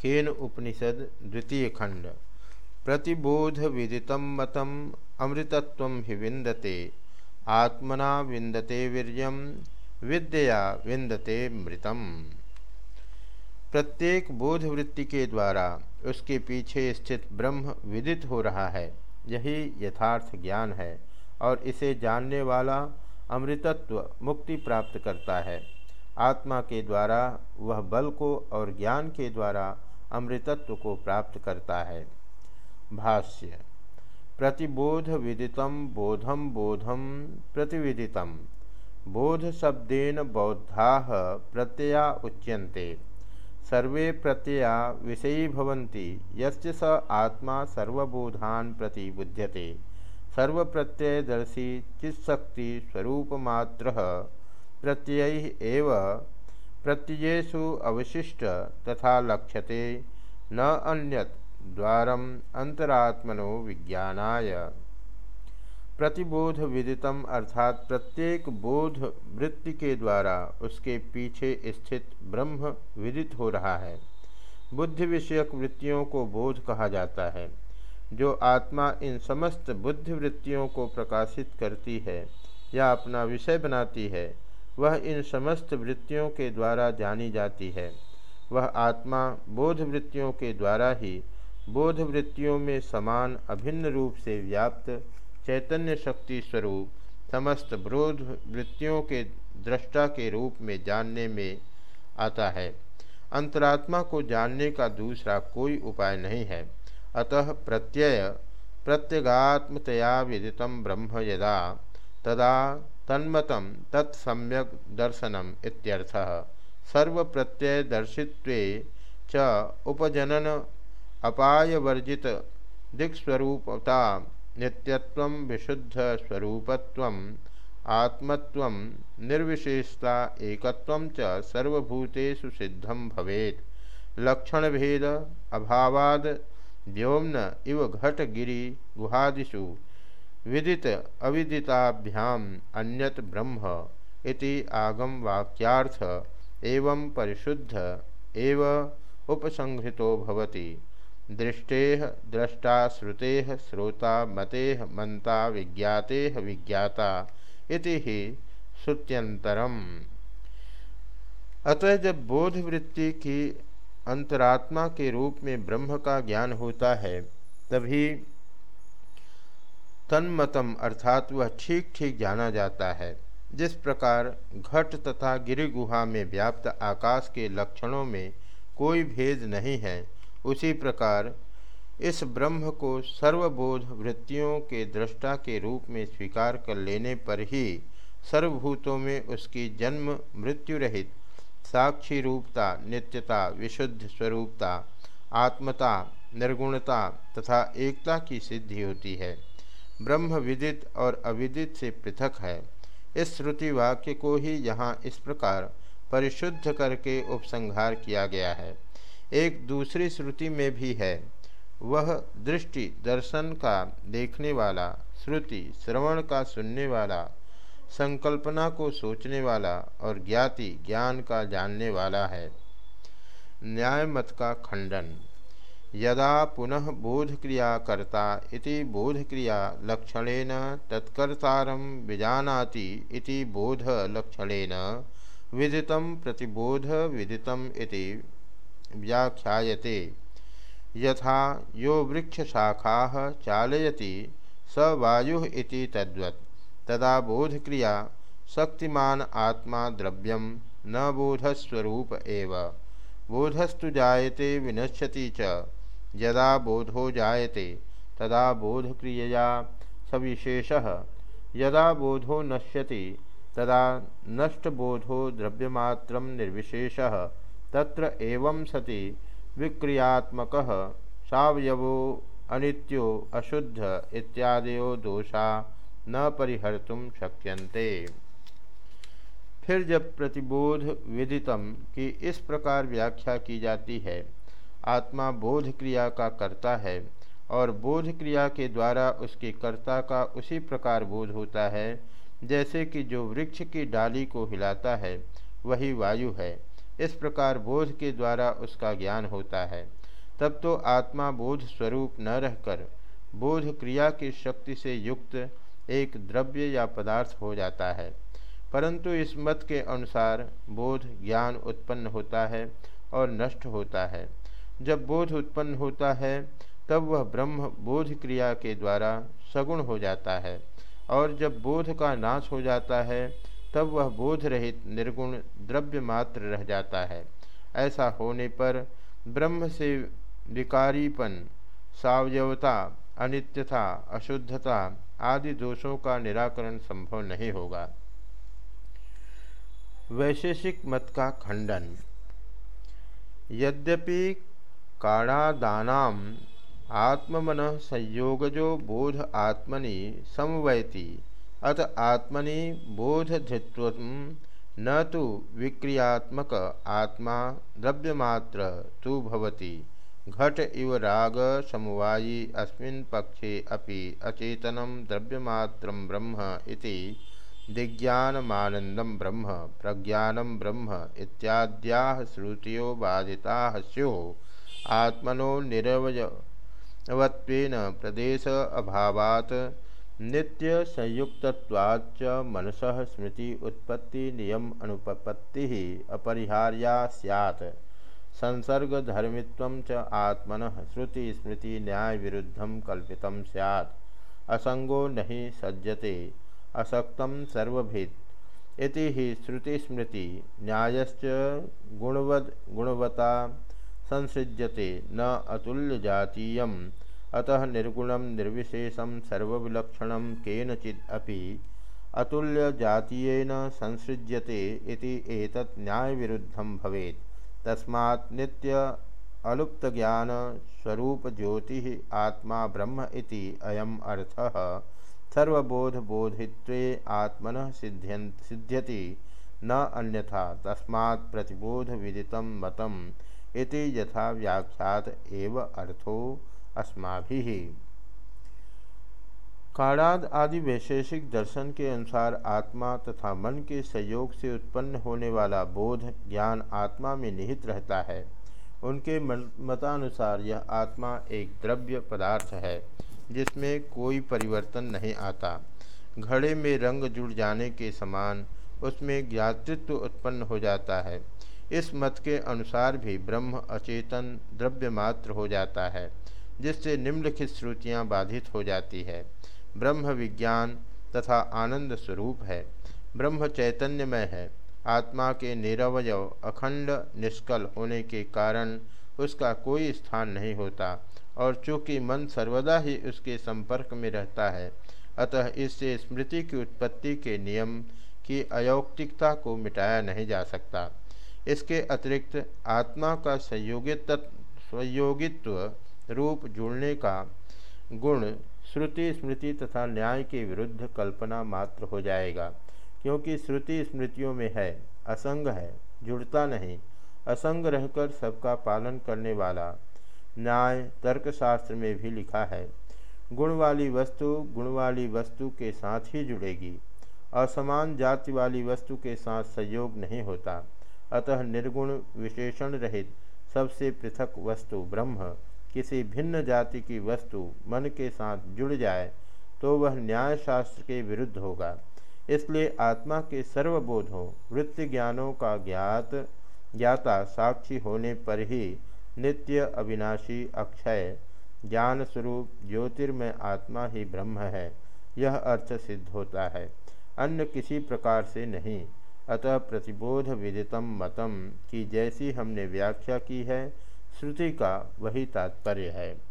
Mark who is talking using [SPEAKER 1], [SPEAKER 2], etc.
[SPEAKER 1] केन उपनिषद द्वितीय खंड। प्रतिबोध विदित मतम, अमृतत्व हि विंदते आत्मना विंदते वीर्यम विद्या विंदते मृतम। प्रत्येक बोध वृत्ति के द्वारा उसके पीछे स्थित ब्रह्म विदित हो रहा है, यही यथार्थ ज्ञान है, और इसे जानने वाला अमृतत्व मुक्ति प्राप्त करता है। आत्मा के द्वारा, वह बल को और ज्ञान के द्वारा अमृतत्व को प्राप्त करता है। भाष्य, प्रतिबोध विदितम बोधम बोधम प्रतिविदितम। बोध शब्देन बौद्धा प्रत्यया उच्यन्ते। सर्वे प्रत्यया विषयी भवन्ति यस्य स आत्मा सर्वबोधान प्रति बुध्यते। सर्वप्रत्ययदर्शी चित्शक्ति स्वरूपमात्र प्रत्यय एव प्रत्ययेषु अवशिष्ट तथा लक्ष्यते न अन्यत द्वारम अंतरात्मनो विज्ञानाय। प्रतिबोध विदितम अर्थात प्रत्येक बोध वृत्ति के द्वारा उसके पीछे स्थित ब्रह्म विदित हो रहा है। बुद्धि विषयक वृत्तियों को बोध कहा जाता है, जो आत्मा इन समस्त बुद्धि वृत्तियों को प्रकाशित करती है या अपना विषय बनाती है। वह इन समस्त वृत्तियों के द्वारा जानी जाती है। वह आत्मा बोध वृत्तियों के द्वारा ही बोध वृत्तियों में समान अभिन्न रूप से व्याप्त चैतन्य शक्ति स्वरूप समस्त बोध वृत्तियों के दृष्टा के रूप में जानने में आता है। अंतरात्मा को जानने का दूसरा कोई उपाय नहीं है। अतः प्रत्यय प्रत्यगात्मतया विदित ब्रह्म यदा तदा तन्मत तत्सम्यक दर्शनम इत्यर्थः। सर्वप्रत्ययदर्शित्वे च उपजनन अपायवर्जित दिक्स्वरूपता नित्यत्व विशुद्ध स्वरूपत्व आत्मत्व निर्विशेषता एकत्व च सर्वभूतेषु सिद्धं भवेत्। लक्षणभेद, अभावाद, व्योम्न इव घटगिरी गुहादिषु विदित अविदिताभ्याम अन्यत ब्रह्म इति आगम वाक्यार्थ एवं परिशुद्ध एव उपसंहृतो भवति। दृष्टे, द्रष्टा, श्रुते, श्रोता, मते मंता विज्ञाते, विज्ञाता इति ही श्रुत्यंतरम अतः जब बोध वृत्ति की अंतरात्मा के रूप में ब्रह्म का ज्ञान होता है, तभी तन्मतम अर्थात वह ठीक ठीक जाना जाता है। जिस प्रकार घट तथा गिरि गुहा में व्याप्त आकाश के लक्षणों में कोई भेद नहीं है, उसी प्रकार इस ब्रह्म को सर्वबोध वृत्तियों के दृष्टा के रूप में स्वीकार कर लेने पर ही सर्वभूतों में उसकी जन्म, मृत्यु रहित साक्षी रूपता, नित्यता, विशुद्ध स्वरूपता, आत्मता, निर्गुणता तथा एकता की सिद्धि होती है। ब्रह्म विदित और अविदित से पृथक है। इस श्रुति वाक्य को ही यहाँ इस प्रकार परिशुद्ध करके उपसंहार किया गया है। एक दूसरी श्रुति में भी है, वह दृष्टि दर्शन का देखने वाला, श्रुति श्रवण का सुनने वाला, संकल्पना को सोचने वाला और ज्ञाति ज्ञान का जानने वाला है। न्याय मत का खंडन। यदा पुनः बोधक्रिया कर्ता इति बोधक्रिया लक्षणेन तत्कर्तारं विजानाति इति बोधलक्षणेन विदितं प्रतिबोध विदितम् इति व्याख्यायते। यथा यो वृक्षशाखाः चालयति स वायुः इति तद्वत्। तदा बोधक्रिया शक्तिमान आत्मा द्रव्यम न बोधस्वरूप एव। बोधस्तु जायते विनश्यति च। यदा बोधो जायते, तदा बोधक्रियया सविशेष। यदा बोधो नश्यति, तदा नष्टबोधो द्रव्यमात्र निर्विशेष। तत्र एवं सति विक्रियात्मक, सवयवो अनित्यो अशुद्ध इत्यादयो दोषा न परिहर्तुम शक्यन्ते। फिर जब प्रतिबोध विदितम की इस प्रकार व्याख्या की जाती है आत्मा बोध क्रिया का करता है और बोध क्रिया के द्वारा उसके कर्ता का उसी प्रकार बोध होता है, जैसे कि जो वृक्ष की डाली को हिलाता है, वही वायु है। इस प्रकार बोध के द्वारा उसका ज्ञान होता है। तब तो आत्मा बोध स्वरूप न रहकर बोध क्रिया की शक्ति से युक्त एक द्रव्य या पदार्थ हो जाता है। परंतु इस मत के अनुसार बोध ज्ञान उत्पन्न होता है और नष्ट होता है। जब बोध उत्पन्न होता है, तब वह ब्रह्म बोध क्रिया के द्वारा सगुण हो जाता है। और जब बोध का नाश हो जाता है, तब वह बोध रहित निर्गुण द्रव्य मात्र रह जाता है। ऐसा होने पर ब्रह्म से विकारीपन, सावयवता, अनित्यता, अशुद्धता आदि दोषों का निराकरण संभव नहीं होगा। वैशेषिक मत का खंडन। यद्यपि काणादानाम आत्मन संयोगजो बोध आत्मनि समवैति। अत आत्मनि बोधधित्व न तो विक्रियात्मक आत्मा द्रव्यमात्र तो भवति। घट इव राग समवायी अस्मिन् पक्षे अपि अचेतनं द्रव्यमात्रं ब्रह्म इति दिज्ञानमानन्दं ब्रह्म, प्रज्ञानं ब्रह्म इत्याद्याः श्रुतियो बाधिताः स्युः। आत्मनो निरवयवत्वेन प्रदेश अभावात्। नित्य संयुक्तत्वाच्च मनस स्मृति उत्पत्ति नियम अनुपपत्ति अपरिहार्या सैत् संसर्गधर्मित्व च आत्मन श्रुति स्मृति न्याय विरुद्धम कल्पित सैत् असंगो नहीं सज्जते असक्तम सर्वभित इति ही श्रुतिस्मृति न्यायश्च गुणवद गुणवता संसृज्यते न अतुल्य जातीयम अतः निर्गुणम, निर्विशेषम सर्वविलक्षण केनचिदपि अतुल्य जातीयन संसृज्यते एतत् न्याय विरुद्धम भवेत्। तस्मात् नित्य अलुप्त ज्ञान स्वरूप ज्योति आत्मा ब्रह्म इति अयम अर्थः। सर्वबोध बोधित्वे आत्मन सिद्ध्यन् सिद्ध्यति न अन्यथा। तस्मात् प्रतिबोध विदितं मतम। इति यथा व्याख्यात एव अर्थो अस्मा काणाद आदि वैशेषिक दर्शन के अनुसार आत्मा तथा मन के सहयोग से उत्पन्न होने वाला बोध ज्ञान आत्मा में निहित रहता है। उनके मतानुसार यह आत्मा एक द्रव्य पदार्थ है, जिसमें कोई परिवर्तन नहीं आता। घड़े में रंग जुड़ जाने के समान उसमें ज्ञातृत्व उत्पन्न हो जाता है। इस मत के अनुसार भी ब्रह्म अचेतन द्रव्य मात्र हो जाता है, जिससे निम्नलिखित श्रुतियाँ बाधित हो जाती है। ब्रह्म विज्ञान तथा आनंद स्वरूप है। ब्रह्म चैतन्यमय है। आत्मा के निरवय अखंड निष्कल होने के कारण उसका कोई स्थान नहीं होता, और चूँकि मन सर्वदा ही उसके संपर्क में रहता है, अतः इससे स्मृति की उत्पत्ति के नियम की अयौक्तिकता को मिटाया नहीं जा सकता। इसके अतिरिक्त आत्मा का संयोगित संयोगित्व रूप जुड़ने का गुण श्रुति, स्मृति तथा न्याय के विरुद्ध कल्पना मात्र हो जाएगा। क्योंकि श्रुति स्मृतियों में है, असंग है, जुड़ता नहीं, असंग रहकर सबका पालन करने वाला न्याय तर्कशास्त्र में भी लिखा है। गुण वाली वस्तु गुण वाली वस्तु के साथ ही जुड़ेगी। असमान जाति वाली वस्तु के साथ संयोग नहीं होता। अतः निर्गुण विशेषण रहित सबसे पृथक वस्तु ब्रह्म। किसी भिन्न जाति की वस्तु मन के साथ जुड़ जाए तो वह न्याय शास्त्र के विरुद्ध होगा। इसलिए आत्मा के सर्वबोधों वृत्ति ज्ञानों का ज्ञात, ज्ञाता साक्षी होने पर ही नित्य अविनाशी अक्षय ज्ञान स्वरूप ज्योतिर्मय आत्मा ही ब्रह्म है। यह अर्थ सिद्ध होता है। अन्य किसी प्रकार से नहीं। अतः प्रतिबोध विदितम मतम की जैसी हमने व्याख्या की है, श्रुति का वही तात्पर्य है।